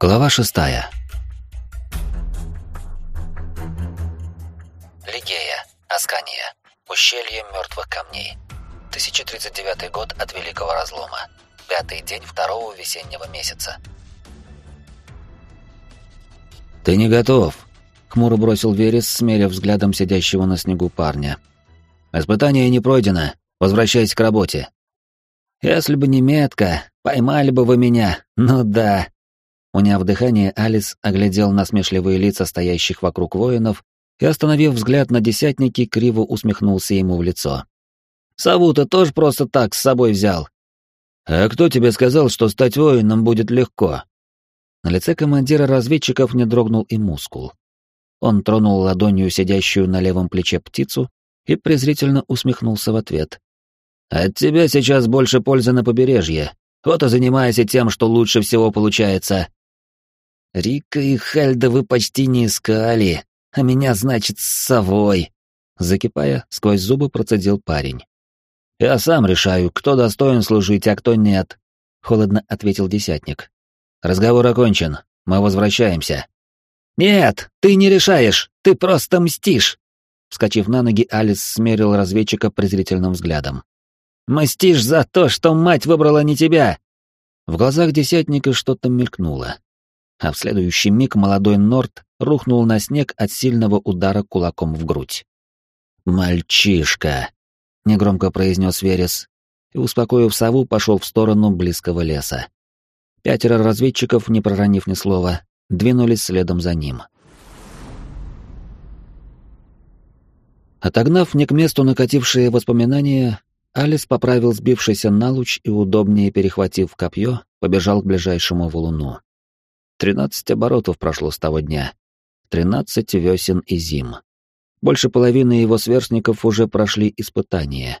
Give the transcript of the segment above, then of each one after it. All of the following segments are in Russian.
Глава шестая. Лигея, Аскания, ущелье мертвых камней. 1039 год от Великого Разлома. Пятый день второго весеннего месяца. «Ты не готов», — хмуро бросил Верес, смерив взглядом сидящего на снегу парня. «Испытание не пройдено. Возвращайся к работе». «Если бы не метка, поймали бы вы меня. Ну да», Уняв дыхание, Алис оглядел насмешливые лица стоящих вокруг воинов и, остановив взгляд на десятники, криво усмехнулся ему в лицо. «Сову ты тоже просто так с собой взял?» «А кто тебе сказал, что стать воином будет легко?» На лице командира разведчиков не дрогнул и мускул. Он тронул ладонью сидящую на левом плече птицу и презрительно усмехнулся в ответ. «От тебя сейчас больше пользы на побережье. Вот и занимайся тем, что лучше всего получается. Рика и Хальда вы почти не искали, а меня, значит, с совой. Закипая, сквозь зубы процедил парень. «Я сам решаю, кто достоин служить, а кто нет», — холодно ответил десятник. «Разговор окончен. Мы возвращаемся». «Нет, ты не решаешь, ты просто мстишь!» Вскочив на ноги, Алис смерил разведчика презрительным взглядом. «Мстишь за то, что мать выбрала не тебя!» В глазах десятника что-то мелькнуло а в следующий миг молодой Норт рухнул на снег от сильного удара кулаком в грудь. «Мальчишка!» — негромко произнес Верес, и, успокоив сову, пошел в сторону близкого леса. Пятеро разведчиков, не проронив ни слова, двинулись следом за ним. Отогнав не к месту накатившие воспоминания, Алис поправил сбившийся на луч и, удобнее перехватив копье, побежал к ближайшему валуну. Тринадцать оборотов прошло с того дня. Тринадцать весен и зим. Больше половины его сверстников уже прошли испытания.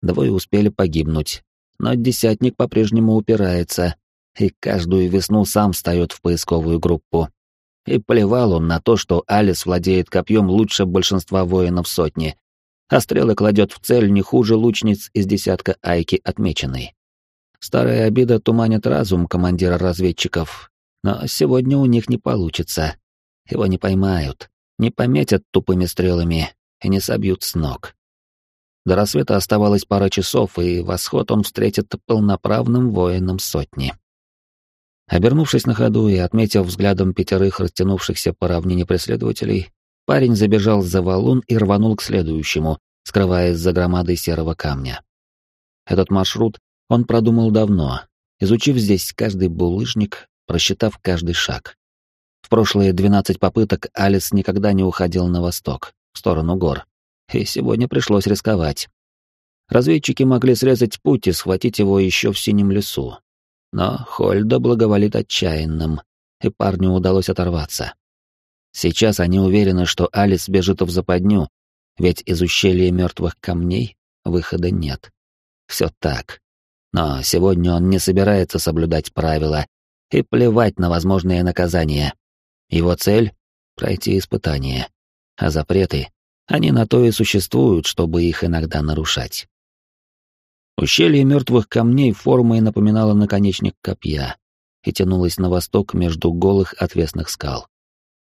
Двое успели погибнуть. Но десятник по-прежнему упирается, и каждую весну сам встает в поисковую группу. И плевал он на то, что Алис владеет копьем лучше большинства воинов сотни, а стрелы кладет в цель не хуже лучниц из десятка Айки отмеченной. Старая обида туманит разум командира разведчиков, но сегодня у них не получится. Его не поймают, не пометят тупыми стрелами и не собьют с ног. До рассвета оставалось пара часов, и восход он встретит полноправным воином сотни. Обернувшись на ходу и отметив взглядом пятерых растянувшихся по равнине преследователей, парень забежал за валун и рванул к следующему, скрываясь за громадой серого камня. Этот маршрут он продумал давно, изучив здесь каждый булыжник, просчитав каждый шаг. В прошлые двенадцать попыток Алис никогда не уходил на восток, в сторону гор. И сегодня пришлось рисковать. Разведчики могли срезать путь и схватить его еще в синем лесу. Но Хольда благоволит отчаянным, и парню удалось оторваться. Сейчас они уверены, что Алис бежит в западню, ведь из ущелья мертвых камней выхода нет. Все так. Но сегодня он не собирается соблюдать правила и плевать на возможные наказания. Его цель — пройти испытание. А запреты, они на то и существуют, чтобы их иногда нарушать. Ущелье мертвых камней формой напоминало наконечник копья и тянулось на восток между голых отвесных скал.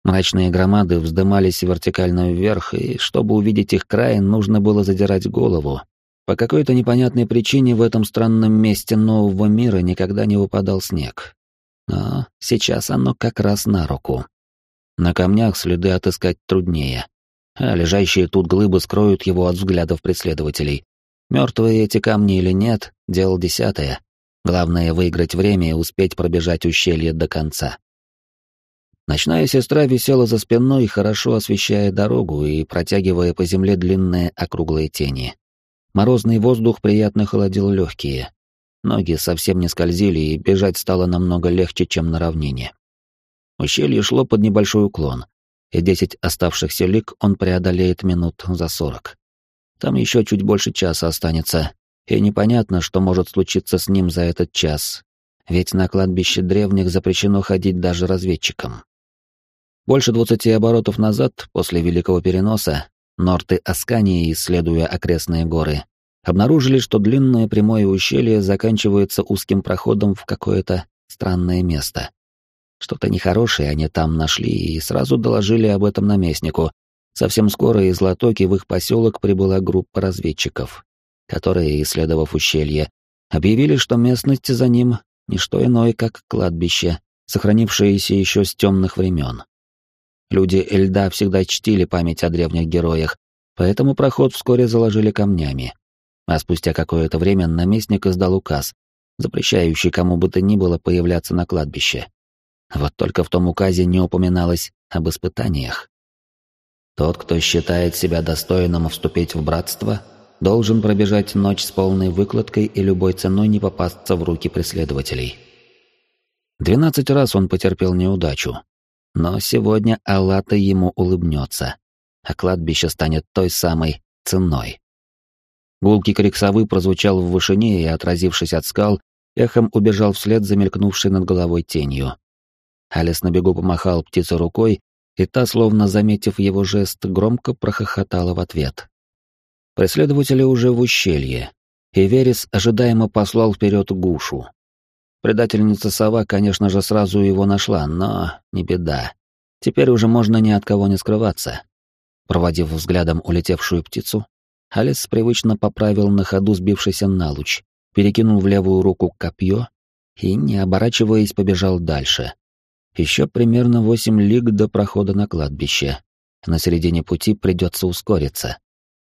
Мрачные громады вздымались вертикально вверх, и чтобы увидеть их край, нужно было задирать голову. По какой-то непонятной причине в этом странном месте нового мира никогда не выпадал снег, но сейчас оно как раз на руку. На камнях следы отыскать труднее, а лежащие тут глыбы скроют его от взглядов преследователей. Мертвые эти камни или нет, дело десятое. Главное — выиграть время и успеть пробежать ущелье до конца. Ночная сестра висела за спиной, хорошо освещая дорогу и протягивая по земле длинные округлые тени. Морозный воздух приятно холодил легкие, Ноги совсем не скользили, и бежать стало намного легче, чем на равнине. Ущелье шло под небольшой уклон, и десять оставшихся лик он преодолеет минут за сорок. Там еще чуть больше часа останется, и непонятно, что может случиться с ним за этот час, ведь на кладбище древних запрещено ходить даже разведчикам. Больше двадцати оборотов назад, после Великого Переноса, Норты Аскании, исследуя окрестные горы, обнаружили, что длинное прямое ущелье заканчивается узким проходом в какое-то странное место. Что-то нехорошее они там нашли и сразу доложили об этом наместнику. Совсем скоро из Латоки в их поселок прибыла группа разведчиков, которые, исследовав ущелье, объявили, что местность за ним — не что иное, как кладбище, сохранившееся еще с темных времен. Люди Эльда всегда чтили память о древних героях, поэтому проход вскоре заложили камнями. А спустя какое-то время наместник издал указ, запрещающий кому бы то ни было появляться на кладбище. Вот только в том указе не упоминалось об испытаниях. Тот, кто считает себя достойным вступить в братство, должен пробежать ночь с полной выкладкой и любой ценой не попасться в руки преследователей. Двенадцать раз он потерпел неудачу. Но сегодня Аллата ему улыбнется, а кладбище станет той самой ценой. Гулкий крик совы прозвучал в вышине и, отразившись от скал, эхом убежал вслед за мелькнувшей над головой тенью. Алис на бегу помахал птице рукой, и та, словно заметив его жест, громко прохохотала в ответ. Преследователи уже в ущелье, и Верес ожидаемо послал вперед Гушу. Предательница сова, конечно же, сразу его нашла, но не беда. Теперь уже можно ни от кого не скрываться. Проводив взглядом улетевшую птицу, Алис привычно поправил на ходу сбившийся налуч, перекинул в левую руку копье и, не оборачиваясь, побежал дальше. Еще примерно восемь лиг до прохода на кладбище. На середине пути придется ускориться.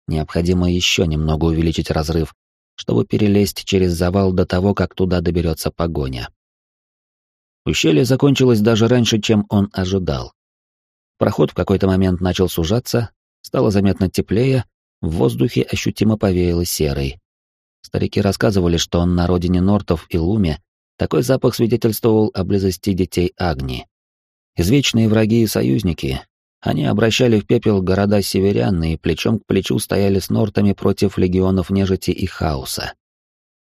Необходимо еще немного увеличить разрыв, чтобы перелезть через завал до того, как туда доберется погоня. Ущелье закончилось даже раньше, чем он ожидал. Проход в какой-то момент начал сужаться, стало заметно теплее, в воздухе ощутимо повеяло серой. Старики рассказывали, что на родине Нортов и Луме такой запах свидетельствовал о близости детей Агни. Извечные враги и союзники, они обращали в пепел города северян и плечом к плечу стояли с Нортами против легионов нежити и хаоса.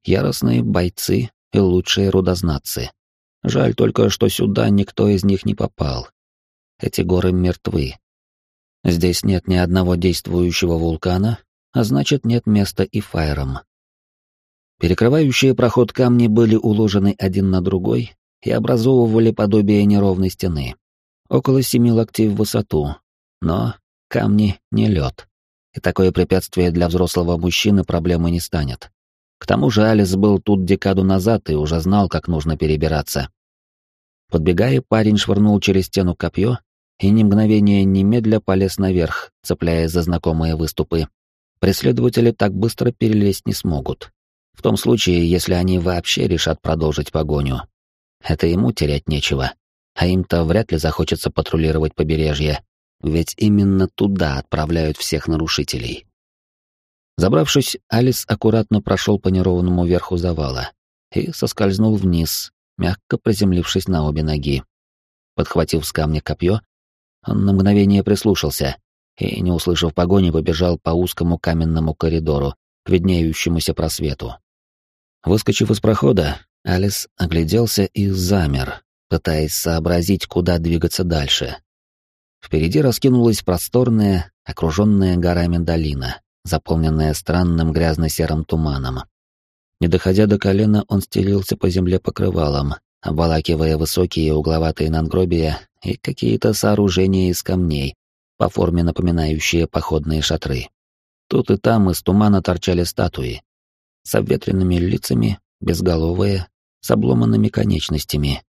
Яростные бойцы и лучшие рудознатцы. Жаль только, что сюда никто из них не попал. Эти горы мертвы. Здесь нет ни одного действующего вулкана, а значит, нет места и фаерам. Перекрывающие проход камни были уложены один на другой и образовывали подобие неровной стены. Около семи локтей в высоту. Но камни не лед. И такое препятствие для взрослого мужчины проблемой не станет. К тому же Алис был тут декаду назад и уже знал, как нужно перебираться. Подбегая, парень швырнул через стену копье и ни мгновения немедля полез наверх, цепляясь за знакомые выступы. Преследователи так быстро перелезть не смогут. В том случае, если они вообще решат продолжить погоню. Это ему терять нечего. А им-то вряд ли захочется патрулировать побережье, ведь именно туда отправляют всех нарушителей. Забравшись, Алис аккуратно прошел по неровному верху завала и соскользнул вниз, мягко приземлившись на обе ноги. Подхватив с камня копье, он на мгновение прислушался и, не услышав погони, побежал по узкому каменному коридору к виднеющемуся просвету. Выскочив из прохода, Алис огляделся и замер, пытаясь сообразить, куда двигаться дальше. Впереди раскинулась просторная, окруженная горами долина, заполненная странным грязно-серым туманом. Не доходя до колена, он стелился по земле покрывалом, обволакивая высокие угловатые надгробия и какие-то сооружения из камней, по форме напоминающие походные шатры. Тут и там из тумана торчали статуи, с обветренными лицами, безголовые, с обломанными конечностями.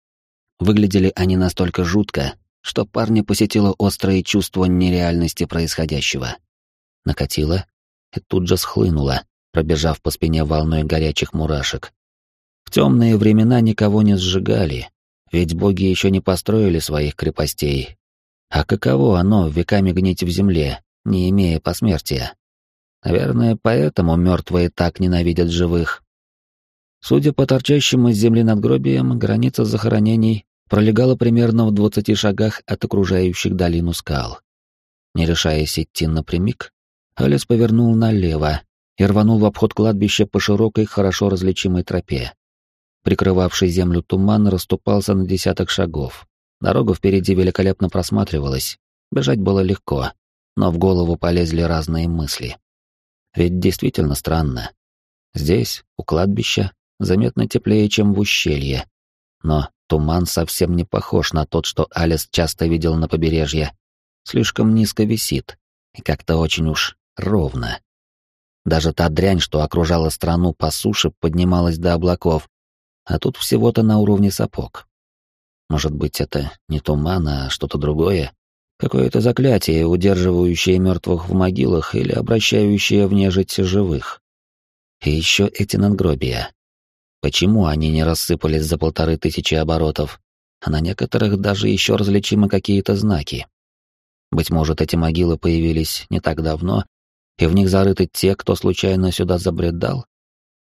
Выглядели они настолько жутко, что парня посетило острое чувство нереальности происходящего. Накатило и тут же схлынуло, пробежав по спине волной горячих мурашек. В темные времена никого не сжигали, ведь боги еще не построили своих крепостей. А каково оно веками гнить в земле, не имея посмертия? Наверное, поэтому мертвые так ненавидят живых. Судя по торчащим из земли надгробиям, граница захоронений пролегала примерно в двадцати шагах от окружающих долину скал. Не решаясь идти напрямик, Алис повернул налево и рванул в обход кладбища по широкой, хорошо различимой тропе. Прикрывавший землю туман расступался на десяток шагов. Дорога впереди великолепно просматривалась. Бежать было легко, но в голову полезли разные мысли. Ведь действительно странно. Здесь, у кладбища, заметно теплее, чем в ущелье. Но туман совсем не похож на тот, что Алис часто видел на побережье. Слишком низко висит и как-то очень уж ровно. Даже та дрянь, что окружала страну по суше, поднималась до облаков, а тут всего-то на уровне сапог. Может быть, это не туман, а что-то другое? Какое-то заклятие, удерживающее мертвых в могилах или обращающее в нежить живых. И еще эти надгробия. Почему они не рассыпались за полторы тысячи оборотов, а на некоторых даже еще различимы какие-то знаки? Быть может, эти могилы появились не так давно, и в них зарыты те, кто случайно сюда забредал?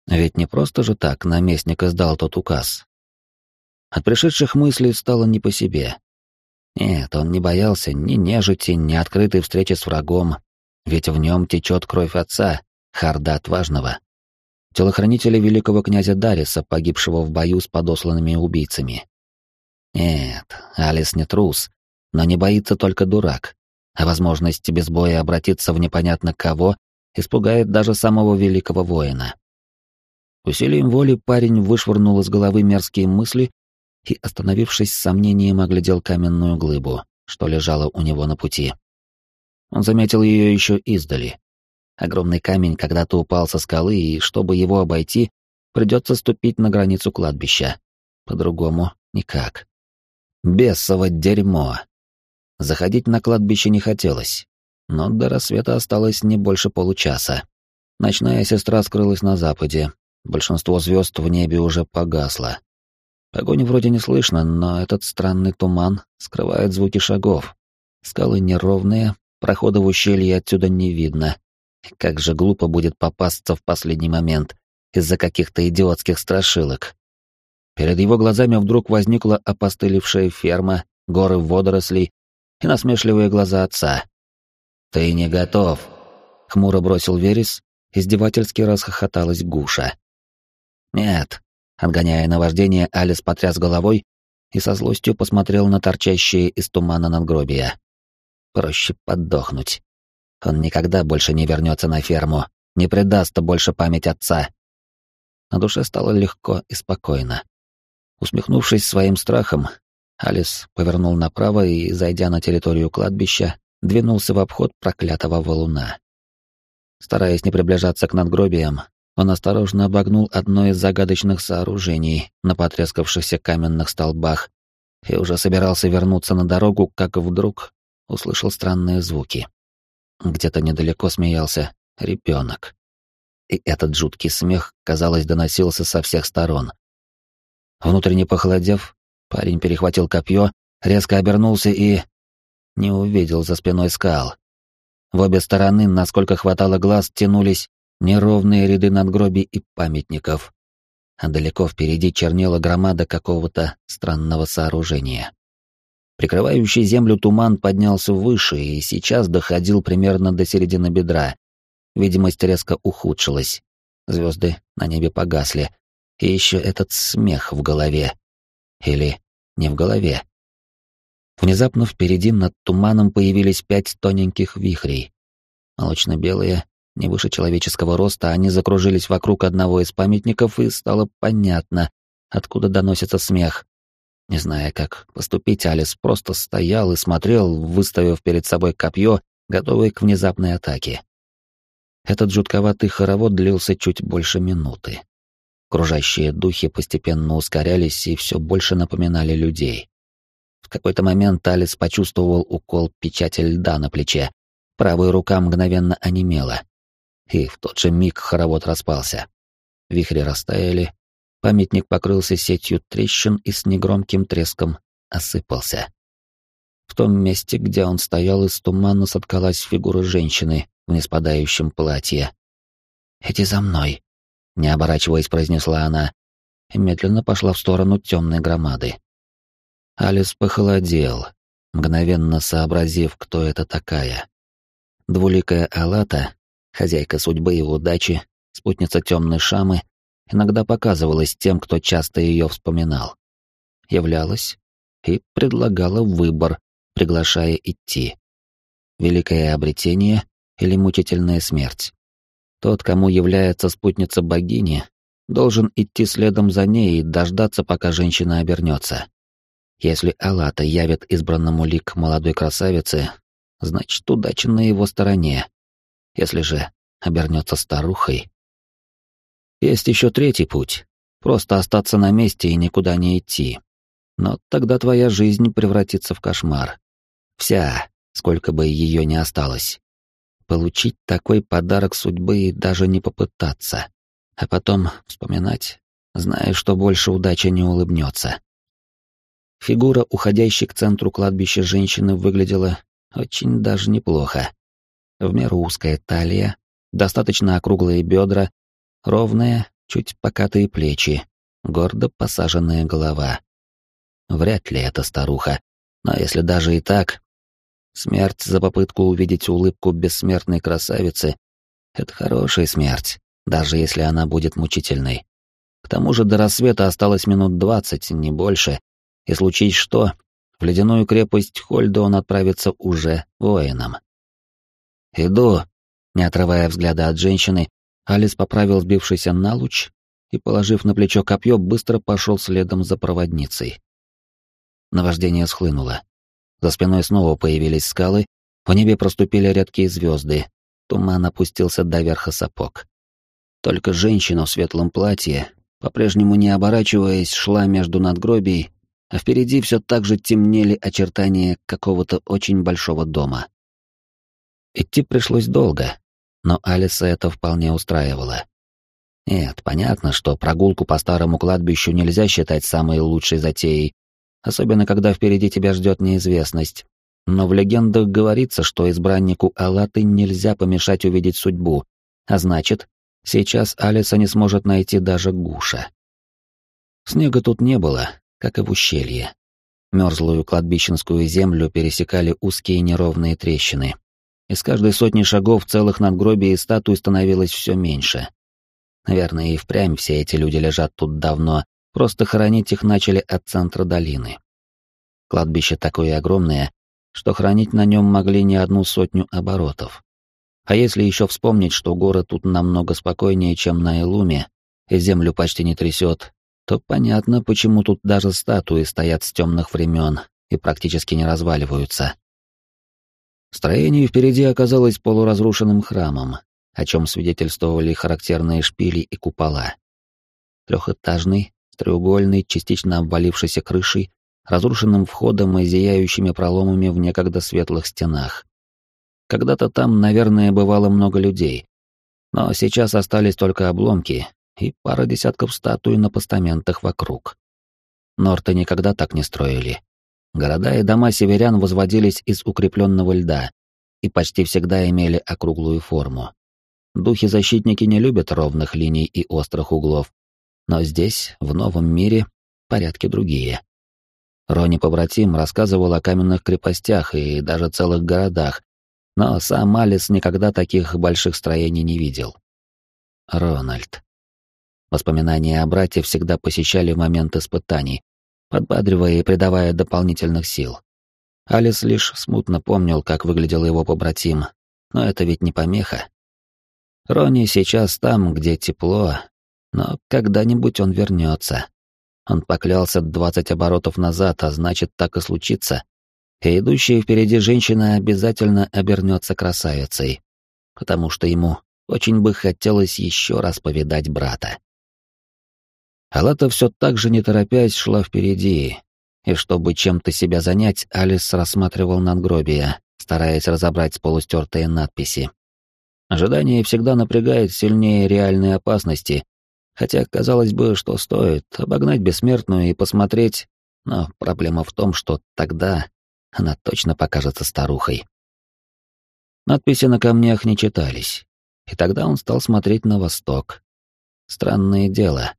Ведь не просто же так наместник издал тот указ. От пришедших мыслей стало не по себе. Нет, он не боялся ни нежити, ни открытой встречи с врагом, ведь в нем течет кровь отца, Харда Отважного, телохранителя великого князя Дариса, погибшего в бою с подосланными убийцами. Нет, Алис не трус, но не боится только дурак, а возможность без боя обратиться в непонятно кого испугает даже самого великого воина. Усилием воли парень вышвырнул из головы мерзкие мысли и, остановившись с сомнением, оглядел каменную глыбу, что лежала у него на пути. Он заметил ее еще издали. Огромный камень когда-то упал со скалы, и, чтобы его обойти, придется ступить на границу кладбища. По-другому никак. Бесово дерьмо. Заходить на кладбище не хотелось, но до рассвета осталось не больше получаса. Ночная сестра скрылась на западе, большинство звезд в небе уже погасло. Огонь вроде не слышно, но этот странный туман скрывает звуки шагов. Скалы неровные, прохода в ущелье отсюда не видно. Как же глупо будет попасться в последний момент из-за каких-то идиотских страшилок. Перед его глазами вдруг возникла опостылевшая ферма, горы водорослей и насмешливые глаза отца. «Ты не готов», — хмуро бросил Верес, издевательски расхохоталась Гуша. «Нет, Отгоняя наваждение, Алис потряс головой и со злостью посмотрел на торчащие из тумана надгробия. Проще подохнуть. Он никогда больше не вернется на ферму, не предаст больше память отца. На душе стало легко и спокойно. Усмехнувшись своим страхом, Алис повернул направо и, зайдя на территорию кладбища, двинулся в обход проклятого валуна. Стараясь не приближаться к надгробиям, он осторожно обогнул одно из загадочных сооружений на потрескавшихся каменных столбах и уже собирался вернуться на дорогу, как вдруг услышал странные звуки. Где-то недалеко смеялся ребенок. И этот жуткий смех, казалось, доносился со всех сторон. Внутренне похолодев, парень перехватил копье, резко обернулся и... не увидел за спиной скал. В обе стороны, насколько хватало глаз, тянулись неровные ряды надгробий и памятников, а далеко впереди чернела громада какого-то странного сооружения. Прикрывающий землю туман поднялся выше и сейчас доходил примерно до середины бедра. Видимость резко ухудшилась. Звезды на небе погасли. И еще этот смех в голове. Или не в голове. Внезапно впереди над туманом появились пять тоненьких вихрей. Молочно-белые, не выше человеческого роста, они закружились вокруг одного из памятников, и стало понятно, откуда доносится смех. Не зная, как поступить, Алис просто стоял и смотрел, выставив перед собой копье, готовый к внезапной атаке. Этот жутковатый хоровод длился чуть больше минуты. Кружащие духи постепенно ускорялись и все больше напоминали людей. В какой-то момент Алис почувствовал укол печати льда на плече. Правая рука мгновенно онемела и в тот же миг хоровод распался. Вихри растаяли, памятник покрылся сетью трещин и с негромким треском осыпался. В том месте, где он стоял, из тумана соткалась фигура женщины в неспадающем платье. «Иди за мной», — не оборачиваясь, произнесла она, и медленно пошла в сторону темной громады. Алис похолодел, мгновенно сообразив, кто это такая. Двуликая Алата хозяйка судьбы и удачи, спутница темной шамы, иногда показывалась тем, кто часто ее вспоминал. Являлась и предлагала выбор, приглашая идти. Великое обретение или мучительная смерть. Тот, кому является спутница богини, должен идти следом за ней и дождаться, пока женщина обернется. Если Алата явит избранному лик молодой красавицы, значит, удача на его стороне. Если же обернется старухой... Есть еще третий путь — просто остаться на месте и никуда не идти. Но тогда твоя жизнь превратится в кошмар. Вся, сколько бы ее ни осталось. Получить такой подарок судьбы и даже не попытаться. А потом вспоминать, зная, что больше удача не улыбнется. Фигура, уходящей к центру кладбища женщины, выглядела очень даже неплохо. В меру узкая талия, достаточно округлые бедра, ровные, чуть покатые плечи, гордо посаженная голова. Вряд ли это старуха, но если даже и так, смерть за попытку увидеть улыбку бессмертной красавицы — это хорошая смерть, даже если она будет мучительной. К тому же до рассвета осталось минут двадцать, не больше, и случись что, в ледяную крепость Хольда он отправится уже воином. «Иду», — не отрывая взгляда от женщины, Алис поправил сбившийся на луч и, положив на плечо копье, быстро пошел следом за проводницей. Наваждение схлынуло. За спиной снова появились скалы, в небе проступили редкие звезды, туман опустился до верха сапог. Только женщина в светлом платье, по-прежнему не оборачиваясь, шла между надгробий а впереди все так же темнели очертания какого-то очень большого дома. Идти пришлось долго, но Алиса это вполне устраивало. Нет, понятно, что прогулку по старому кладбищу нельзя считать самой лучшей затеей, особенно когда впереди тебя ждет неизвестность. Но в легендах говорится, что избраннику Аллаты нельзя помешать увидеть судьбу, а значит, сейчас Алиса не сможет найти даже Гуша. Снега тут не было, как и в ущелье. Мерзлую кладбищенскую землю пересекали узкие неровные трещины. Из каждой сотни шагов целых надгробий и статуй становилось все меньше. Наверное, и впрямь все эти люди лежат тут давно, просто хоронить их начали от центра долины. Кладбище такое огромное, что хранить на нем могли не одну сотню оборотов. А если еще вспомнить, что город тут намного спокойнее, чем на Элуме, и землю почти не трясет, то понятно, почему тут даже статуи стоят с темных времен и практически не разваливаются. Строение впереди оказалось полуразрушенным храмом, о чем свидетельствовали характерные шпили и купола. Трехэтажный, треугольный, частично обвалившийся крышей, разрушенным входом и зияющими проломами в некогда светлых стенах. Когда-то там, наверное, бывало много людей, но сейчас остались только обломки, и пара десятков статуй на постаментах вокруг. Норты никогда так не строили. Города и дома северян возводились из укрепленного льда и почти всегда имели округлую форму. Духи-защитники не любят ровных линий и острых углов, но здесь, в новом мире, порядки другие. Рони побратим рассказывал о каменных крепостях и даже целых городах, но сам Алис никогда таких больших строений не видел. Рональд. Воспоминания о брате всегда посещали в момент испытаний, подбадривая и придавая дополнительных сил. Алис лишь смутно помнил, как выглядел его побратим, но это ведь не помеха. Рони сейчас там, где тепло, но когда-нибудь он вернется. Он поклялся двадцать оборотов назад, а значит, так и случится. И идущая впереди женщина обязательно обернется красавицей, потому что ему очень бы хотелось еще раз повидать брата. Алата все так же не торопясь шла впереди, и чтобы чем-то себя занять, Алис рассматривал надгробия, стараясь разобрать полустертые надписи. Ожидание всегда напрягает сильнее реальной опасности, хотя казалось бы, что стоит обогнать бессмертную и посмотреть, но проблема в том, что тогда она точно покажется старухой. Надписи на камнях не читались, и тогда он стал смотреть на восток. Странное дело,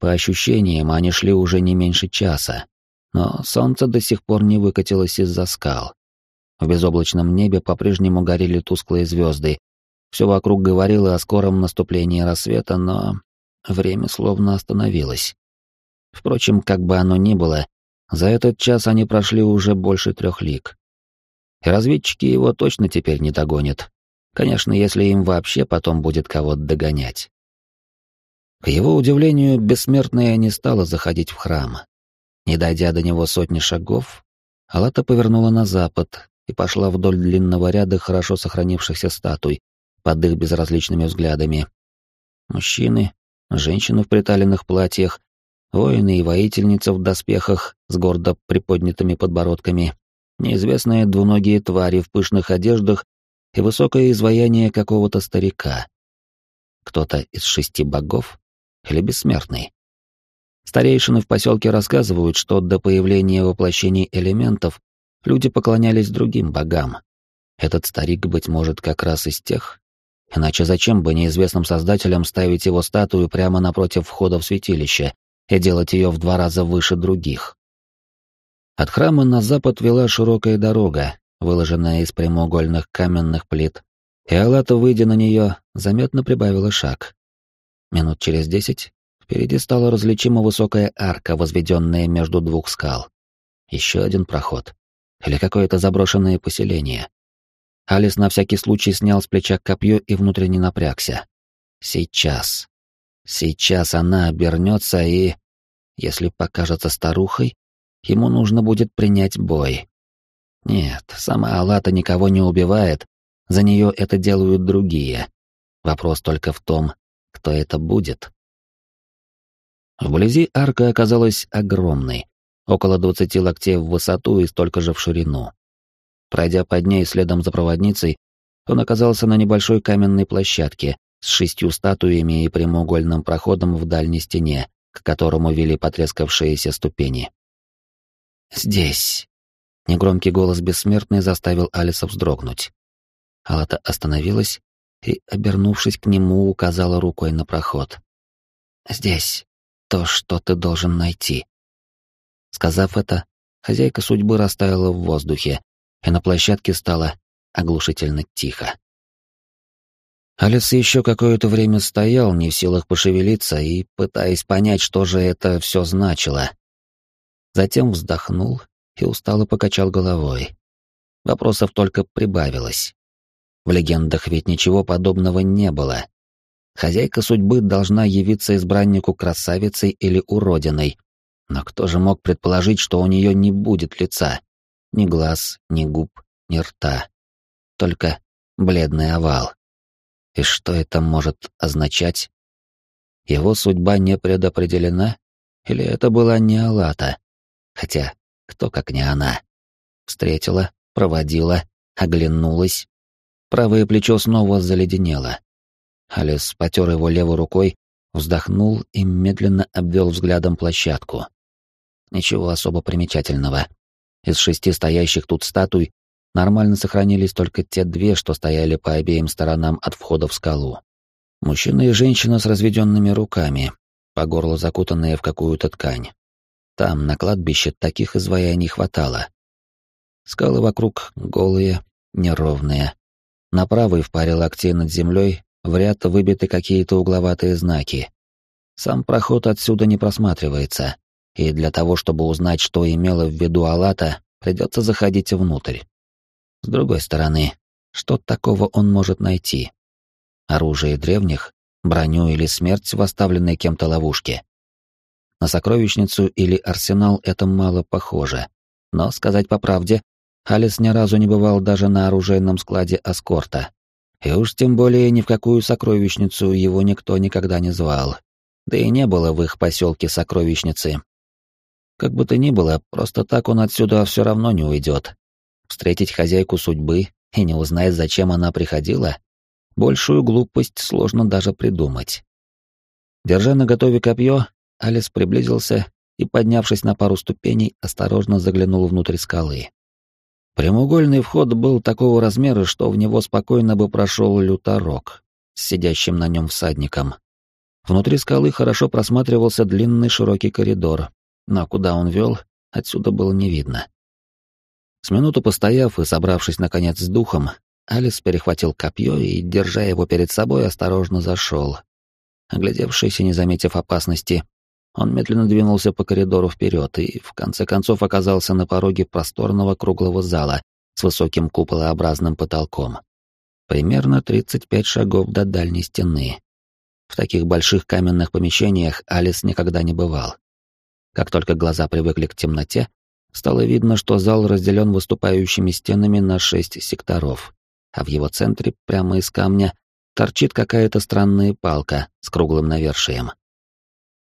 по ощущениям, они шли уже не меньше часа, но солнце до сих пор не выкатилось из-за скал. В безоблачном небе по-прежнему горели тусклые звезды. Все вокруг говорило о скором наступлении рассвета, но время словно остановилось. Впрочем, как бы оно ни было, за этот час они прошли уже больше трех лиг. И разведчики его точно теперь не догонят. Конечно, если им вообще потом будет кого-то догонять. К его удивлению, бессмертная не стала заходить в храм. Не дойдя до него сотни шагов, Алата повернула на запад и пошла вдоль длинного ряда хорошо сохранившихся статуй, под их безразличными взглядами. Мужчины, женщины в приталенных платьях, воины и воительницы в доспехах с гордо приподнятыми подбородками, неизвестные двуногие твари в пышных одеждах и высокое изваяние какого-то старика. Кто-то из шести богов или бессмертный? Старейшины в поселке рассказывают, что до появления воплощений элементов люди поклонялись другим богам. Этот старик, быть может, как раз из тех? Иначе зачем бы неизвестным создателям ставить его статую прямо напротив входа в святилище и делать ее в два раза выше других? От храма на запад вела широкая дорога, выложенная из прямоугольных каменных плит, и Алата, выйдя на нее, заметно прибавила шаг. Минут через десять впереди стала различима высокая арка, возведенная между двух скал. Еще один проход. Или какое-то заброшенное поселение. Алис на всякий случай снял с плеча копье и внутренне напрягся. Сейчас. Сейчас она обернется и... Если покажется старухой, ему нужно будет принять бой. Нет, сама Алата никого не убивает, за нее это делают другие. Вопрос только в том, кто это будет. Вблизи арка оказалась огромной, около двадцати локтей в высоту и столько же в ширину. Пройдя под ней следом за проводницей, он оказался на небольшой каменной площадке с шестью статуями и прямоугольным проходом в дальней стене, к которому вели потрескавшиеся ступени. «Здесь!» — негромкий голос бессмертный заставил Алиса вздрогнуть. Алата остановилась и, обернувшись к нему, указала рукой на проход. «Здесь то, что ты должен найти». Сказав это, хозяйка судьбы растаяла в воздухе, и на площадке стало оглушительно тихо. Алис еще какое-то время стоял, не в силах пошевелиться и пытаясь понять, что же это все значило. Затем вздохнул и устало покачал головой. Вопросов только прибавилось. В легендах ведь ничего подобного не было. Хозяйка судьбы должна явиться избраннику красавицей или уродиной. Но кто же мог предположить, что у нее не будет лица? Ни глаз, ни губ, ни рта. Только бледный овал. И что это может означать? Его судьба не предопределена? Или это была не Алата? Хотя, кто как не она? Встретила, проводила, оглянулась, Правое плечо снова заледенело. Алис потер его левой рукой, вздохнул и медленно обвел взглядом площадку. Ничего особо примечательного. Из шести стоящих тут статуй нормально сохранились только те две, что стояли по обеим сторонам от входа в скалу. Мужчина и женщина с разведенными руками, по горло закутанные в какую-то ткань. Там, на кладбище, таких изваяний хватало. Скалы вокруг голые, неровные, на правой в паре локтей над землей в ряд выбиты какие-то угловатые знаки. Сам проход отсюда не просматривается, и для того, чтобы узнать, что имела в виду Алата, придется заходить внутрь. С другой стороны, что такого он может найти? Оружие древних, броню или смерть в оставленной кем-то ловушке? На сокровищницу или арсенал это мало похоже, но, сказать по правде, Алис ни разу не бывал даже на оружейном складе Аскорта. И уж тем более ни в какую сокровищницу его никто никогда не звал. Да и не было в их поселке сокровищницы. Как бы то ни было, просто так он отсюда все равно не уйдет. Встретить хозяйку судьбы и не узнать, зачем она приходила, большую глупость сложно даже придумать. Держа на готове копье, Алис приблизился и, поднявшись на пару ступеней, осторожно заглянул внутрь скалы. Прямоугольный вход был такого размера, что в него спокойно бы прошел люторок с сидящим на нем всадником. Внутри скалы хорошо просматривался длинный широкий коридор, но куда он вел, отсюда было не видно. С минуту постояв и собравшись наконец с духом, Алис перехватил копье и, держа его перед собой, осторожно зашел. Оглядевшись и не заметив опасности, он медленно двинулся по коридору вперед и, в конце концов, оказался на пороге просторного круглого зала с высоким куполообразным потолком. Примерно 35 шагов до дальней стены. В таких больших каменных помещениях Алис никогда не бывал. Как только глаза привыкли к темноте, стало видно, что зал разделен выступающими стенами на шесть секторов, а в его центре, прямо из камня, торчит какая-то странная палка с круглым навершием.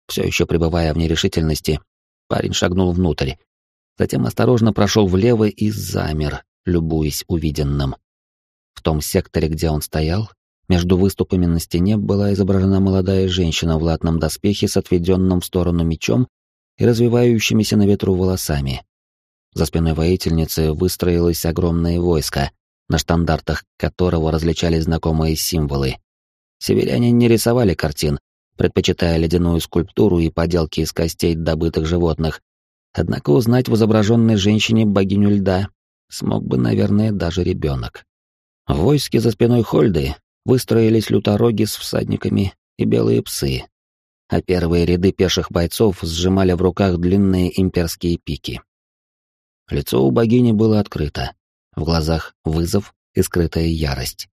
Все еще пребывая в нерешительности, парень шагнул внутрь, затем осторожно прошел влево и замер, любуясь увиденным. В том секторе, где он стоял, между выступами на стене была изображена молодая женщина в латном доспехе с отведенным в сторону мечом и развивающимися на ветру волосами. За спиной воительницы выстроилось огромное войско, на штандартах которого различались знакомые символы. Северяне не рисовали картин, предпочитая ледяную скульптуру и поделки из костей добытых животных, однако узнать в изображенной женщине богиню льда смог бы, наверное, даже ребенок. В войске за спиной Хольды выстроились лютороги с всадниками и белые псы, а первые ряды пеших бойцов сжимали в руках длинные имперские пики. Лицо у богини было открыто, в глазах вызов и скрытая ярость.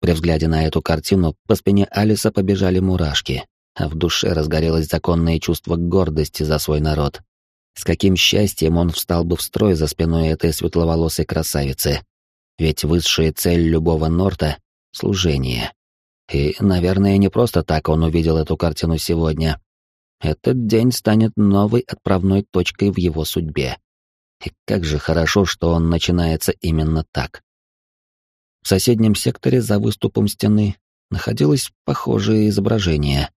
При взгляде на эту картину по спине Алиса побежали мурашки, а в душе разгорелось законное чувство гордости за свой народ. С каким счастьем он встал бы в строй за спиной этой светловолосой красавицы. Ведь высшая цель любого Норта — служение. И, наверное, не просто так он увидел эту картину сегодня. Этот день станет новой отправной точкой в его судьбе. И как же хорошо, что он начинается именно так. В соседнем секторе за выступом стены находилось похожее изображение.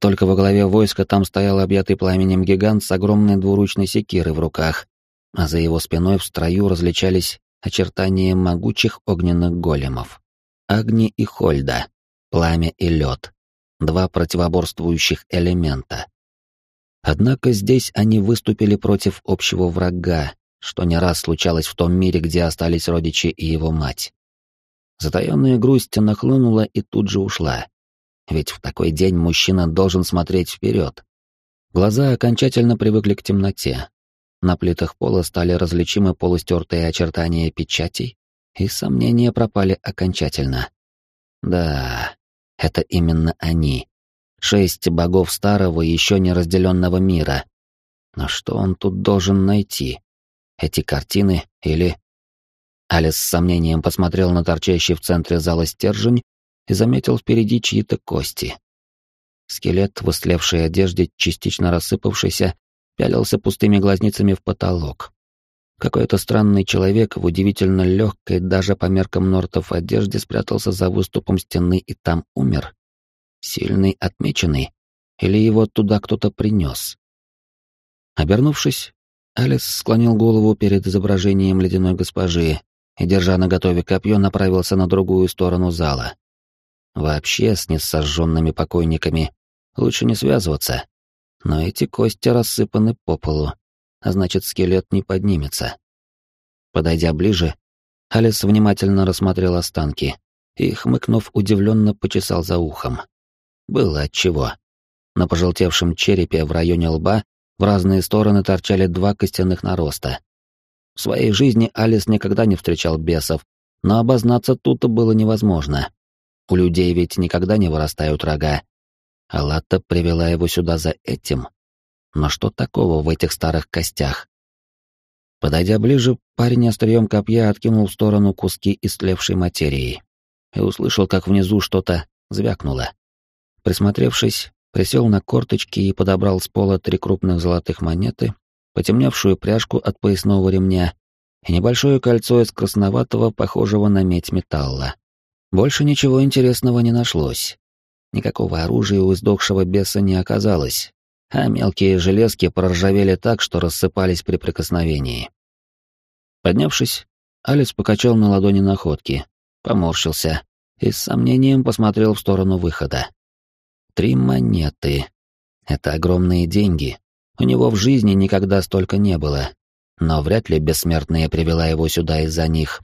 Только во главе войска там стоял объятый пламенем гигант с огромной двуручной секирой в руках, а за его спиной в строю различались очертания могучих огненных големов. Агни и Хольда, пламя и лед, два противоборствующих элемента. Однако здесь они выступили против общего врага, что не раз случалось в том мире, где остались родичи и его мать. Затаённая грусть нахлынула и тут же ушла. Ведь в такой день мужчина должен смотреть вперед. Глаза окончательно привыкли к темноте. На плитах пола стали различимы полустертые очертания печатей, и сомнения пропали окончательно. Да, это именно они, шесть богов старого, еще не разделенного мира. Но что он тут должен найти? Эти картины или... Алис с сомнением посмотрел на торчащий в центре зала стержень и заметил впереди чьи-то кости. Скелет в истлевшей одежде, частично рассыпавшийся, пялился пустыми глазницами в потолок. Какой-то странный человек в удивительно легкой, даже по меркам нортов одежде, спрятался за выступом стены и там умер. Сильный отмеченный? Или его туда кто-то принес? Обернувшись, Алис склонил голову перед изображением ледяной госпожи и, держа на готове копье, направился на другую сторону зала. Вообще с несожженными покойниками лучше не связываться. Но эти кости рассыпаны по полу, а значит, скелет не поднимется. Подойдя ближе, Алис внимательно рассмотрел останки и, хмыкнув, удивленно почесал за ухом. Было отчего. На пожелтевшем черепе в районе лба в разные стороны торчали два костяных нароста. В своей жизни Алис никогда не встречал бесов, но обознаться тут было невозможно. У людей ведь никогда не вырастают рога. А Латта привела его сюда за этим. Но что такого в этих старых костях? Подойдя ближе, парень острием копья откинул в сторону куски истлевшей материи и услышал, как внизу что-то звякнуло. Присмотревшись, присел на корточки и подобрал с пола три крупных золотых монеты, потемневшую пряжку от поясного ремня и небольшое кольцо из красноватого, похожего на медь металла. Больше ничего интересного не нашлось. Никакого оружия у издохшего беса не оказалось, а мелкие железки проржавели так, что рассыпались при прикосновении. Поднявшись, Алис покачал на ладони находки, поморщился и с сомнением посмотрел в сторону выхода. Три монеты. Это огромные деньги. У него в жизни никогда столько не было. Но вряд ли бессмертная привела его сюда из-за них.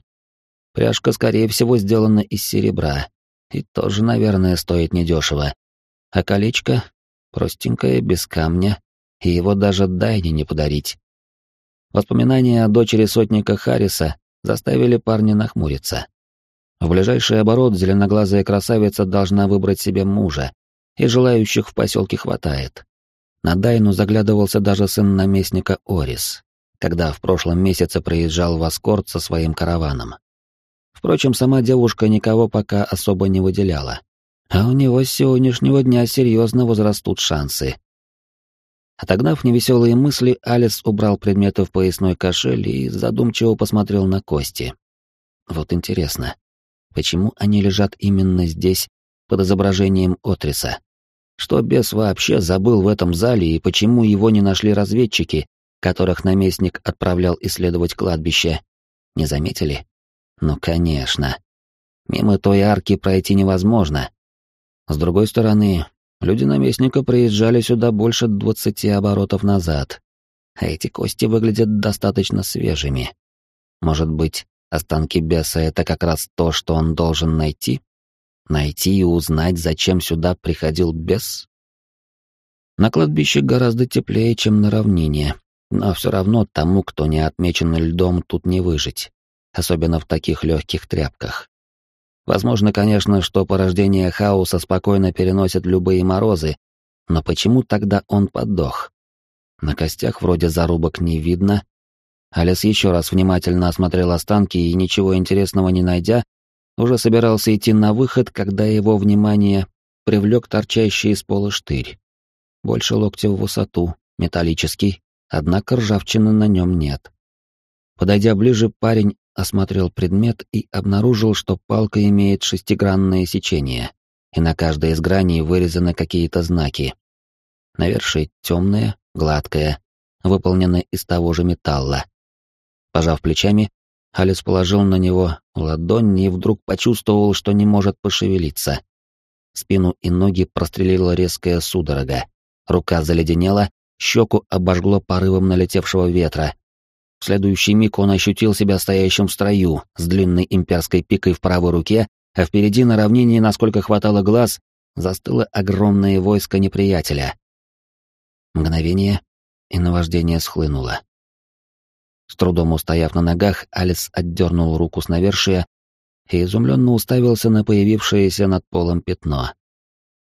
Пряжка, скорее всего, сделана из серебра. И тоже, наверное, стоит недешево. А колечко простенькое, без камня, и его даже Дайне не подарить. Воспоминания о дочери сотника Харриса заставили парня нахмуриться. В ближайший оборот зеленоглазая красавица должна выбрать себе мужа, и желающих в поселке хватает. На Дайну заглядывался даже сын наместника Орис, когда в прошлом месяце приезжал в Аскорт со своим караваном. Впрочем, сама девушка никого пока особо не выделяла. А у него с сегодняшнего дня серьезно возрастут шансы. Отогнав невеселые мысли, Алис убрал предметы в поясной кошель и задумчиво посмотрел на кости. Вот интересно, почему они лежат именно здесь, под изображением Отриса? Что бес вообще забыл в этом зале и почему его не нашли разведчики, которых наместник отправлял исследовать кладбище? Не заметили? Ну, конечно. Мимо той арки пройти невозможно. С другой стороны, люди наместника приезжали сюда больше двадцати оборотов назад, а эти кости выглядят достаточно свежими. Может быть, останки беса — это как раз то, что он должен найти? Найти и узнать, зачем сюда приходил бес? На кладбище гораздо теплее, чем на равнине, но все равно тому, кто не отмечен льдом, тут не выжить, особенно в таких легких тряпках. Возможно, конечно, что порождение хаоса спокойно переносит любые морозы, но почему тогда он подох? На костях вроде зарубок не видно. Алис еще раз внимательно осмотрел останки и, ничего интересного не найдя, уже собирался идти на выход, когда его внимание привлек торчащий из пола штырь. Больше локтя в высоту, металлический, однако ржавчины на нем нет. Подойдя ближе, парень осмотрел предмет и обнаружил, что палка имеет шестигранное сечение, и на каждой из граней вырезаны какие-то знаки. Навершие темное, гладкое, выполнено из того же металла. Пожав плечами, Алис положил на него ладонь и вдруг почувствовал, что не может пошевелиться. Спину и ноги прострелила резкая судорога. Рука заледенела, щеку обожгло порывом налетевшего ветра. В следующий миг он ощутил себя стоящим в строю, с длинной имперской пикой в правой руке, а впереди на равнине, насколько хватало глаз, застыло огромное войско неприятеля. Мгновение, и наваждение схлынуло. С трудом устояв на ногах, Алис отдернул руку с навершия и изумленно уставился на появившееся над полом пятно.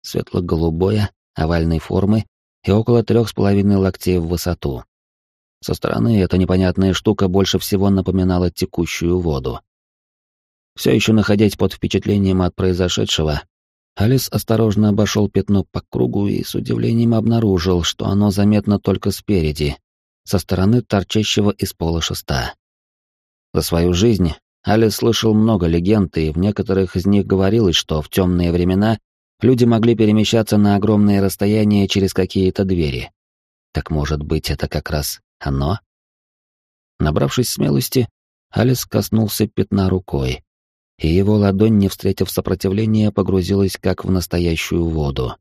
Светло-голубое, овальной формы и около трех с половиной локтей в высоту. Со стороны эта непонятная штука больше всего напоминала текущую воду. Все еще находясь под впечатлением от произошедшего, Алис осторожно обошел пятно по кругу и с удивлением обнаружил, что оно заметно только спереди, со стороны торчащего из пола шеста. За свою жизнь Алис слышал много легенд, и в некоторых из них говорилось, что в темные времена люди могли перемещаться на огромные расстояния через какие-то двери. Так может быть, это как раз оно? Набравшись смелости, Алис коснулся пятна рукой, и его ладонь, не встретив сопротивления, погрузилась как в настоящую воду.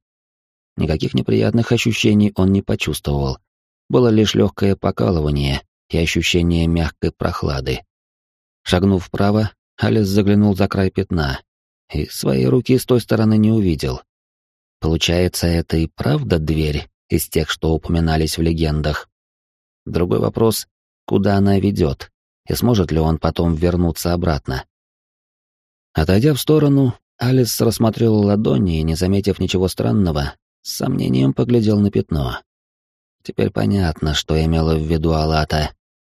Никаких неприятных ощущений он не почувствовал, было лишь легкое покалывание и ощущение мягкой прохлады. Шагнув вправо, Алис заглянул за край пятна и своей руки с той стороны не увидел. Получается, это и правда дверь из тех, что упоминались в легендах. Другой вопрос, куда она ведет, и сможет ли он потом вернуться обратно. Отойдя в сторону, Алис рассмотрел ладони и, не заметив ничего странного, с сомнением поглядел на пятно. Теперь понятно, что имела в виду Алата.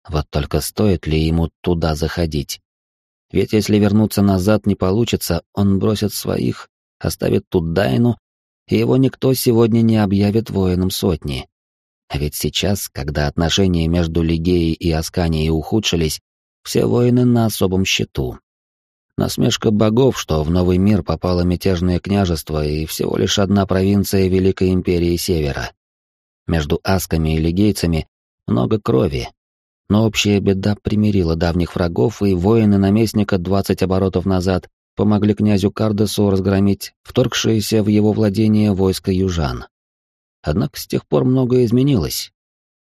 Вот только стоит ли ему туда заходить? Ведь если вернуться назад не получится, он бросит своих, оставит тут Дайну, и его никто сегодня не объявит воином сотни. А ведь сейчас, когда отношения между Лигеей и Асканией ухудшились, все воины на особом счету. Насмешка богов, что в новый мир попало мятежное княжество и всего лишь одна провинция Великой Империи Севера. Между асками и легейцами много крови. Но общая беда примирила давних врагов, и воины наместника двадцать оборотов назад помогли князю Кардесу разгромить вторгшееся в его владение войско южан. Однако с тех пор многое изменилось.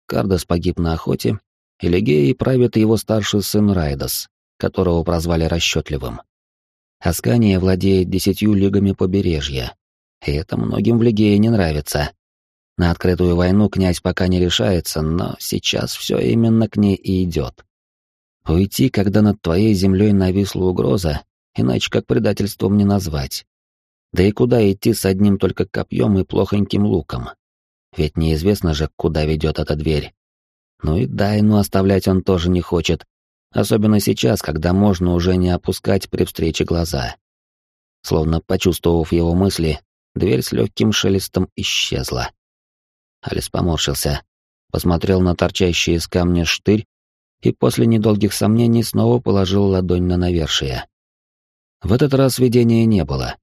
Кардес погиб на охоте, и Легеей правит его старший сын Райдас, которого прозвали расчетливым. Аскания владеет десятью лигами побережья, и это многим в Легее не нравится, на открытую войну князь пока не решается, но сейчас все именно к ней и идет. Уйти, когда над твоей землей нависла угроза, иначе как предательством не назвать. Да и куда идти с одним только копьем и плохоньким луком? Ведь неизвестно же, куда ведет эта дверь. Ну и Дайну оставлять он тоже не хочет, особенно сейчас, когда можно уже не опускать при встрече глаза. Словно почувствовав его мысли, дверь с легким шелестом исчезла. Алис поморщился, посмотрел на торчащий из камня штырь и после недолгих сомнений снова положил ладонь на навершие. В этот раз видения не было.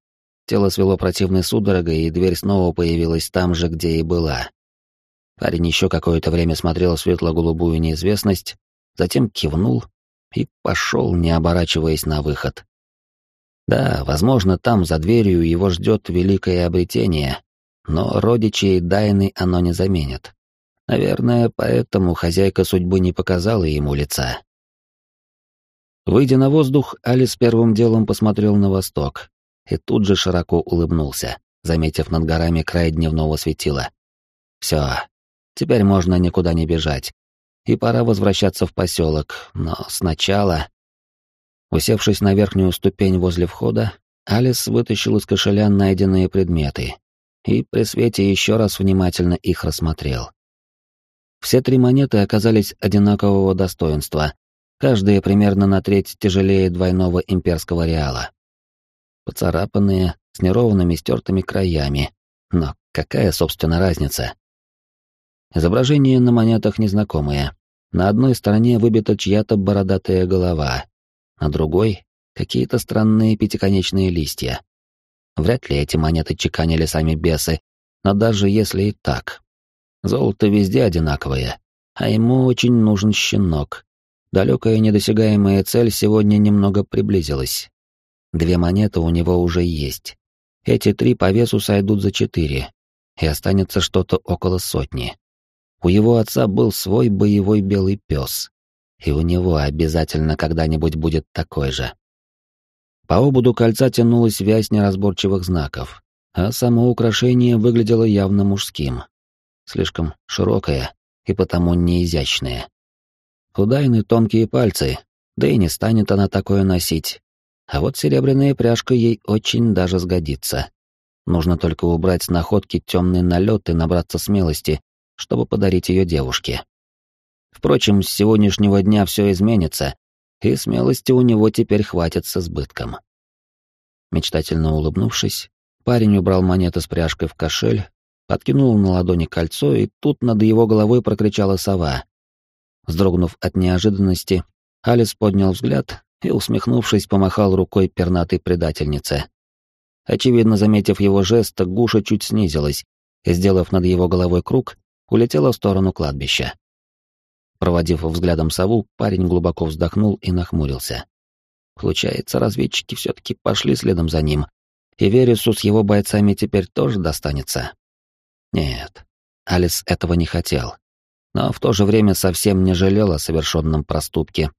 Тело свело противной судорогой, и дверь снова появилась там же, где и была. Парень еще какое-то время смотрел светло-голубую неизвестность, затем кивнул и пошел, не оборачиваясь на выход. Да, возможно, там, за дверью, его ждет великое обретение, но родичей Дайны оно не заменит. Наверное, поэтому хозяйка судьбы не показала ему лица. Выйдя на воздух, Алис первым делом посмотрел на восток и тут же широко улыбнулся, заметив над горами край дневного светила. Все, теперь можно никуда не бежать. И пора возвращаться в поселок, но сначала... Усевшись на верхнюю ступень возле входа, Алис вытащил из кошеля найденные предметы и при свете еще раз внимательно их рассмотрел. Все три монеты оказались одинакового достоинства, каждая примерно на треть тяжелее двойного имперского реала. Поцарапанные, с неровными стертыми краями. Но какая, собственно, разница? Изображение на монетах незнакомое. На одной стороне выбита чья-то бородатая голова, на другой — какие-то странные пятиконечные листья. Вряд ли эти монеты чеканили сами бесы, но даже если и так. Золото везде одинаковое, а ему очень нужен щенок. Далекая недосягаемая цель сегодня немного приблизилась. Две монеты у него уже есть. Эти три по весу сойдут за четыре, и останется что-то около сотни. У его отца был свой боевой белый пес, и у него обязательно когда-нибудь будет такой же. По ободу кольца тянулась вязь неразборчивых знаков, а само украшение выглядело явно мужским. Слишком широкое и потому неизящное. У Дайны тонкие пальцы, да и не станет она такое носить. А вот серебряная пряжка ей очень даже сгодится. Нужно только убрать с находки темный налет и набраться смелости, чтобы подарить ее девушке. Впрочем, с сегодняшнего дня все изменится, и смелости у него теперь хватит с избытком. Мечтательно улыбнувшись, парень убрал монеты с пряжкой в кошель, подкинул на ладони кольцо, и тут над его головой прокричала сова. Вздрогнув от неожиданности, Алис поднял взгляд и, усмехнувшись, помахал рукой пернатой предательнице. Очевидно, заметив его жест, гуша чуть снизилась и, сделав над его головой круг, улетела в сторону кладбища. Проводив взглядом сову, парень глубоко вздохнул и нахмурился. Получается, разведчики все-таки пошли следом за ним, и Вересу с его бойцами теперь тоже достанется. Нет, Алис этого не хотел, но в то же время совсем не жалел о совершенном проступке.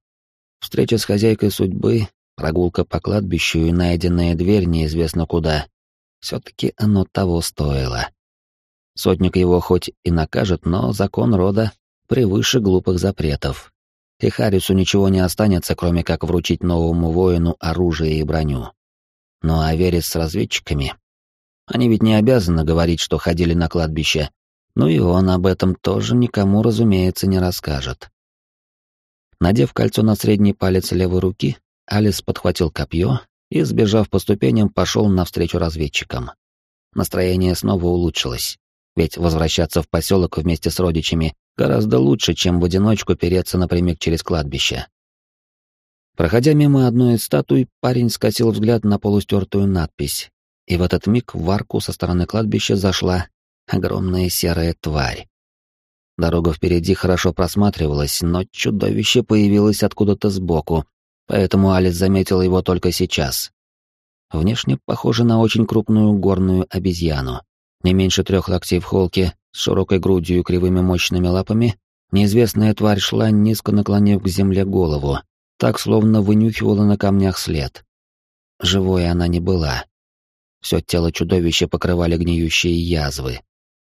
Встреча с хозяйкой судьбы, прогулка по кладбищу и найденная дверь неизвестно куда. Все-таки оно того стоило. Сотник его хоть и накажет, но закон рода превыше глупых запретов. И Харрису ничего не останется, кроме как вручить новому воину оружие и броню. Ну а Верес с разведчиками? Они ведь не обязаны говорить, что ходили на кладбище. Ну и он об этом тоже никому, разумеется, не расскажет. Надев кольцо на средний палец левой руки, Алис подхватил копье и, сбежав по ступеням, пошел навстречу разведчикам. Настроение снова улучшилось, ведь возвращаться в поселок вместе с родичами Гораздо лучше, чем в одиночку переться напрямик через кладбище. Проходя мимо одной из статуй, парень скосил взгляд на полустертую надпись, и в этот миг в арку со стороны кладбища зашла огромная серая тварь. Дорога впереди хорошо просматривалась, но чудовище появилось откуда-то сбоку, поэтому Алис заметил его только сейчас. Внешне похоже на очень крупную горную обезьяну, не меньше трех локтей в холке, с широкой грудью и кривыми мощными лапами, неизвестная тварь шла, низко наклонив к земле голову, так словно вынюхивала на камнях след. Живой она не была. Все тело чудовища покрывали гниющие язвы.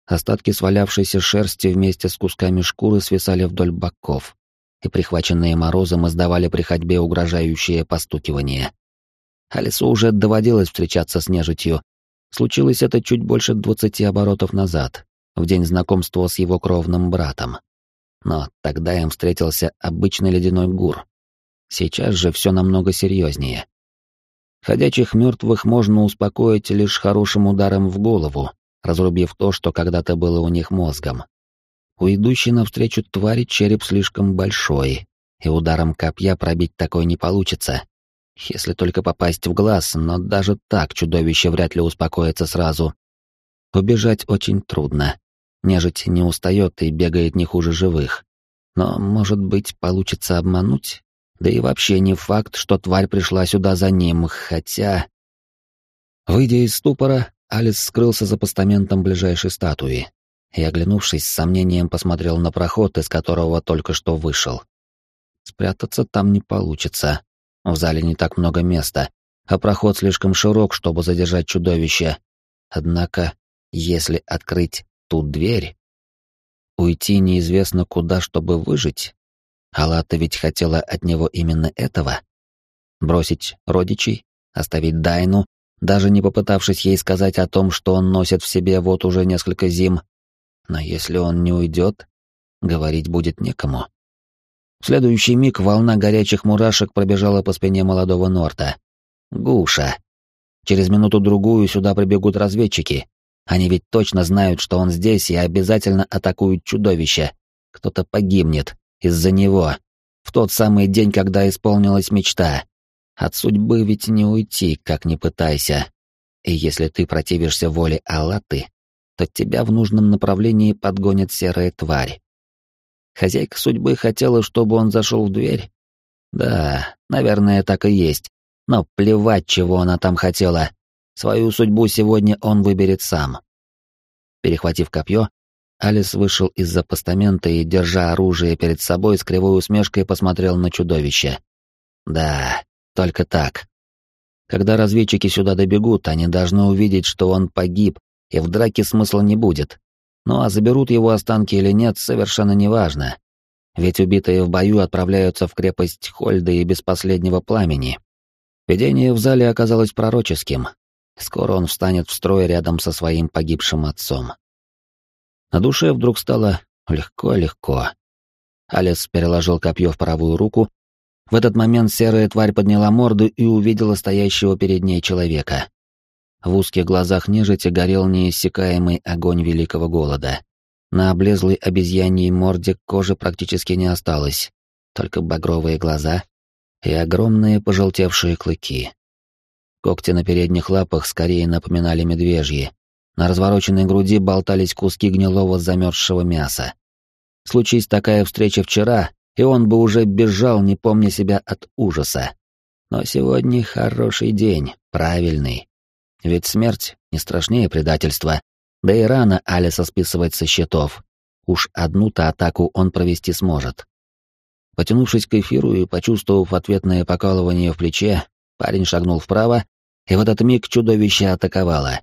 Остатки свалявшейся шерсти вместе с кусками шкуры свисали вдоль боков, и прихваченные морозом издавали при ходьбе угрожающее постукивание. Алису уже доводилось встречаться с нежитью, Случилось это чуть больше двадцати оборотов назад, в день знакомства с его кровным братом. Но тогда им встретился обычный ледяной гур. Сейчас же все намного серьезнее. Ходячих мертвых можно успокоить лишь хорошим ударом в голову, разрубив то, что когда-то было у них мозгом. У идущей навстречу твари череп слишком большой, и ударом копья пробить такой не получится. Если только попасть в глаз, но даже так чудовище вряд ли успокоится сразу. Убежать очень трудно. Нежить не устает и бегает не хуже живых. Но, может быть, получится обмануть? Да и вообще не факт, что тварь пришла сюда за ним, хотя... Выйдя из ступора, Алис скрылся за постаментом ближайшей статуи и, оглянувшись, с сомнением посмотрел на проход, из которого только что вышел. Спрятаться там не получится. В зале не так много места, а проход слишком широк, чтобы задержать чудовище. Однако, если открыть ту дверь... Уйти неизвестно куда, чтобы выжить? Алата ведь хотела от него именно этого. Бросить родичей, оставить Дайну, даже не попытавшись ей сказать о том, что он носит в себе вот уже несколько зим. Но если он не уйдет, говорить будет некому. В следующий миг волна горячих мурашек пробежала по спине молодого Норта. Гуша. Через минуту-другую сюда прибегут разведчики. Они ведь точно знают, что он здесь и обязательно атакуют чудовище. Кто-то погибнет из-за него. В тот самый день, когда исполнилась мечта. От судьбы ведь не уйти, как ни пытайся. И если ты противишься воле Аллаты, то тебя в нужном направлении подгонит серая тварь. Хозяйка судьбы хотела, чтобы он зашел в дверь? Да, наверное, так и есть. Но плевать, чего она там хотела. Свою судьбу сегодня он выберет сам. Перехватив копье, Алис вышел из-за постамента и, держа оружие перед собой, с кривой усмешкой посмотрел на чудовище. Да, только так. Когда разведчики сюда добегут, они должны увидеть, что он погиб, и в драке смысла не будет. Ну а заберут его останки или нет, совершенно неважно. Ведь убитые в бою отправляются в крепость Хольда и без последнего пламени. Видение в зале оказалось пророческим. Скоро он встанет в строй рядом со своим погибшим отцом. На душе вдруг стало легко-легко. Алис переложил копье в правую руку. В этот момент серая тварь подняла морду и увидела стоящего перед ней человека. В узких глазах нежити горел неиссякаемый огонь великого голода. На облезлой обезьяньей морде кожи практически не осталось, только багровые глаза и огромные пожелтевшие клыки. Когти на передних лапах скорее напоминали медвежьи. На развороченной груди болтались куски гнилого замерзшего мяса. Случись такая встреча вчера, и он бы уже бежал, не помня себя от ужаса. Но сегодня хороший день, правильный. Ведь смерть не страшнее предательства. Да и рано Алиса списывать со счетов. Уж одну-то атаку он провести сможет. Потянувшись к эфиру и почувствовав ответное покалывание в плече, парень шагнул вправо, и в этот миг чудовище атаковало.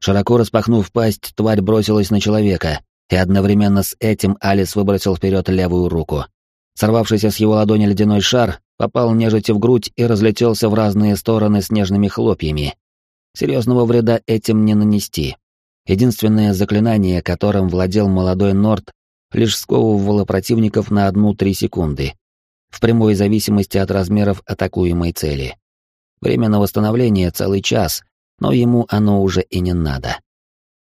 Широко распахнув пасть, тварь бросилась на человека, и одновременно с этим Алис выбросил вперед левую руку. Сорвавшийся с его ладони ледяной шар попал нежити в грудь и разлетелся в разные стороны снежными хлопьями, Серьезного вреда этим не нанести. Единственное заклинание, которым владел молодой Норд, лишь сковывало противников на одну-три секунды, в прямой зависимости от размеров атакуемой цели. Время на восстановление целый час, но ему оно уже и не надо.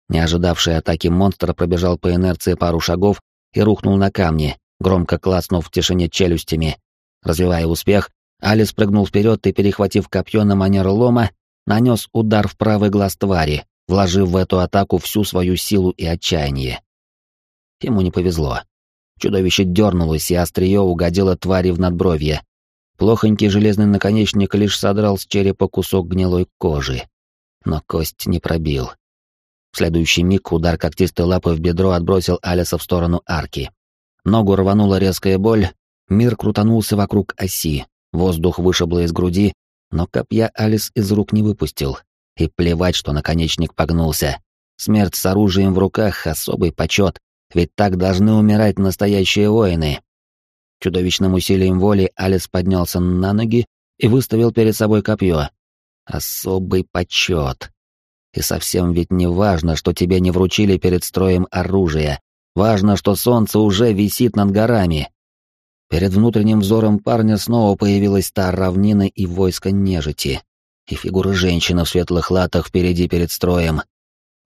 Не ожидавший атаки монстр пробежал по инерции пару шагов и рухнул на камни, громко клацнув в тишине челюстями. Развивая успех, Алис прыгнул вперед и, перехватив копье на манер лома, нанес удар в правый глаз твари, вложив в эту атаку всю свою силу и отчаяние. Ему не повезло. Чудовище дернулось, и острие угодило твари в надбровье. Плохонький железный наконечник лишь содрал с черепа кусок гнилой кожи. Но кость не пробил. В следующий миг удар когтистой лапы в бедро отбросил Алиса в сторону арки. Ногу рванула резкая боль, мир крутанулся вокруг оси, воздух вышибло из груди, но копья Алис из рук не выпустил. И плевать, что наконечник погнулся. Смерть с оружием в руках — особый почет, ведь так должны умирать настоящие воины. Чудовищным усилием воли Алис поднялся на ноги и выставил перед собой копье. Особый почет. И совсем ведь не важно, что тебе не вручили перед строем оружие. Важно, что солнце уже висит над горами. Перед внутренним взором парня снова появилась та равнина и войско нежити. И фигура женщины в светлых латах впереди перед строем.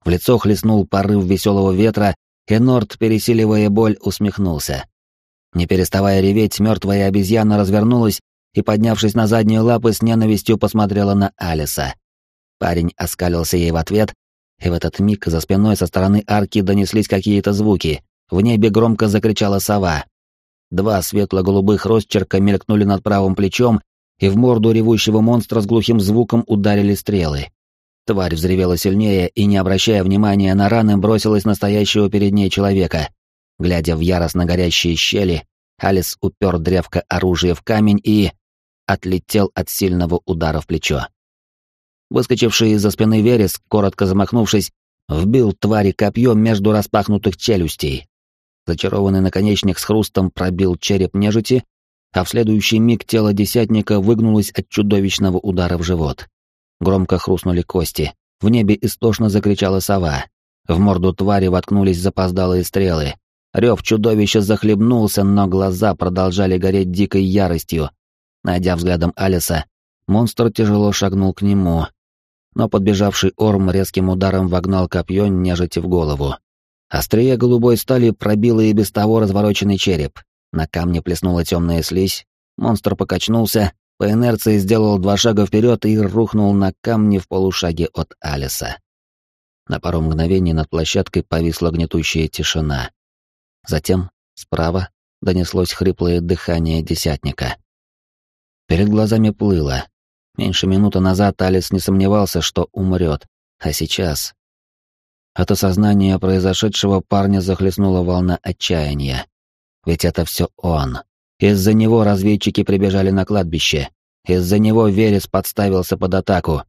В лицо хлестнул порыв веселого ветра, и Норд, пересиливая боль, усмехнулся. Не переставая реветь, мертвая обезьяна развернулась и, поднявшись на задние лапы, с ненавистью посмотрела на Алиса. Парень оскалился ей в ответ, и в этот миг за спиной со стороны арки донеслись какие-то звуки. В небе громко закричала сова. Два светло-голубых росчерка мелькнули над правым плечом, и в морду ревущего монстра с глухим звуком ударили стрелы. Тварь взревела сильнее и, не обращая внимания на раны, бросилась настоящего перед ней человека. Глядя в яростно горящие щели, Алис упер древко оружия в камень и... отлетел от сильного удара в плечо. Выскочивший из-за спины Верес, коротко замахнувшись, вбил твари копьем между распахнутых челюстей. Зачарованный наконечник с хрустом пробил череп нежити, а в следующий миг тело десятника выгнулось от чудовищного удара в живот. Громко хрустнули кости, в небе истошно закричала сова. В морду твари воткнулись запоздалые стрелы, Рев чудовища захлебнулся, но глаза продолжали гореть дикой яростью. Найдя взглядом Алиса, монстр тяжело шагнул к нему, но подбежавший Орм резким ударом вогнал копье нежити в голову. Острие голубой стали пробило и без того развороченный череп. На камне плеснула темная слизь, монстр покачнулся, по инерции сделал два шага вперед и рухнул на камни в полушаге от Алиса. На пару мгновений над площадкой повисла гнетущая тишина. Затем, справа, донеслось хриплое дыхание десятника. Перед глазами плыло. Меньше минуты назад Алис не сомневался, что умрет, а сейчас... От осознания произошедшего парня захлестнула волна отчаяния. Ведь это все он. Из-за него разведчики прибежали на кладбище. Из-за него Верес подставился под атаку.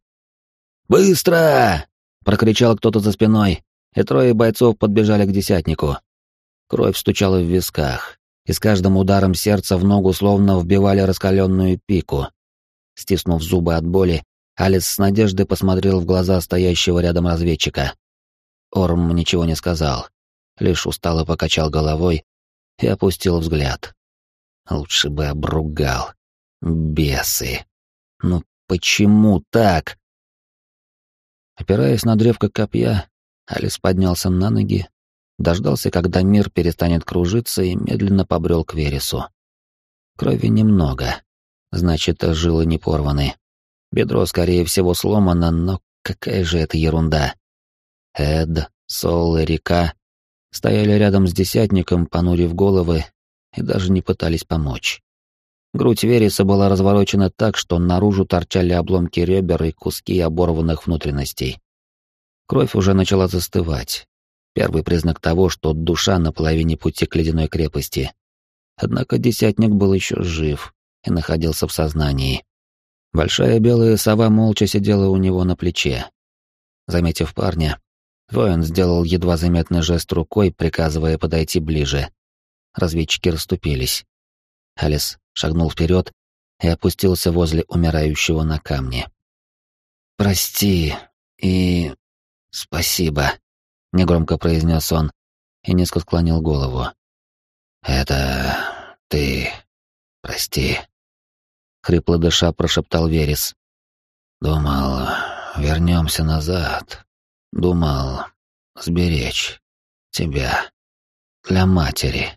«Быстро!» — прокричал кто-то за спиной, и трое бойцов подбежали к десятнику. Кровь стучала в висках, и с каждым ударом сердца в ногу словно вбивали раскаленную пику. Стиснув зубы от боли, Алис с надеждой посмотрел в глаза стоящего рядом разведчика. Орм ничего не сказал, лишь устало покачал головой и опустил взгляд. Лучше бы обругал. Бесы. Ну почему так? Опираясь на древко копья, Алис поднялся на ноги дождался, когда мир перестанет кружиться, и медленно побрел к Вересу. Крови немного, значит, жилы не порваны. Бедро, скорее всего, сломано, но какая же это ерунда. Эд, Сол и Река стояли рядом с десятником, понурив головы, и даже не пытались помочь. Грудь Вереса была разворочена так, что наружу торчали обломки ребер и куски оборванных внутренностей. Кровь уже начала застывать, Первый признак того, что душа на половине пути к ледяной крепости. Однако десятник был еще жив и находился в сознании. Большая белая сова молча сидела у него на плече. Заметив парня, воин сделал едва заметный жест рукой, приказывая подойти ближе. Разведчики расступились. Алис шагнул вперед и опустился возле умирающего на камне. «Прости и спасибо», негромко произнес он и низко склонил голову. Это ты прости, хрипло дыша прошептал Верес. Думал, вернемся назад. Думал сберечь тебя для матери.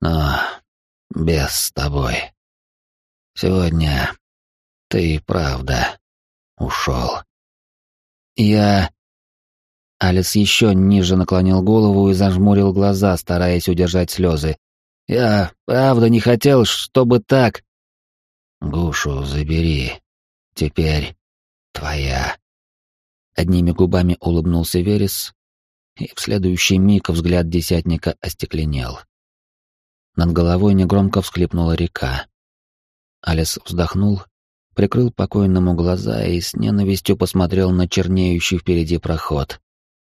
Но без с тобой. Сегодня ты правда ушел. Я Алис еще ниже наклонил голову и зажмурил глаза, стараясь удержать слезы. «Я правда не хотел, чтобы так...» «Гушу забери. Теперь твоя». Одними губами улыбнулся Верес, и в следующий миг взгляд десятника остекленел. Над головой негромко всхлипнула река. Алис вздохнул, прикрыл покойному глаза и с ненавистью посмотрел на чернеющий впереди проход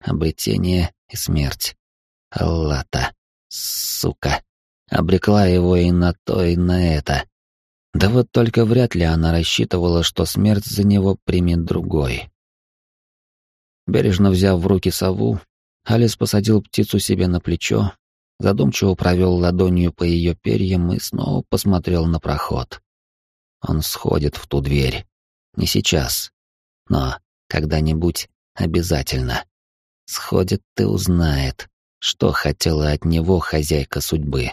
обретение и смерть. Аллата, сука, обрекла его и на то, и на это. Да вот только вряд ли она рассчитывала, что смерть за него примет другой. Бережно взяв в руки сову, Алис посадил птицу себе на плечо, задумчиво провел ладонью по ее перьям и снова посмотрел на проход. Он сходит в ту дверь. Не сейчас, но когда-нибудь обязательно. Сходит и узнает, что хотела от него хозяйка судьбы.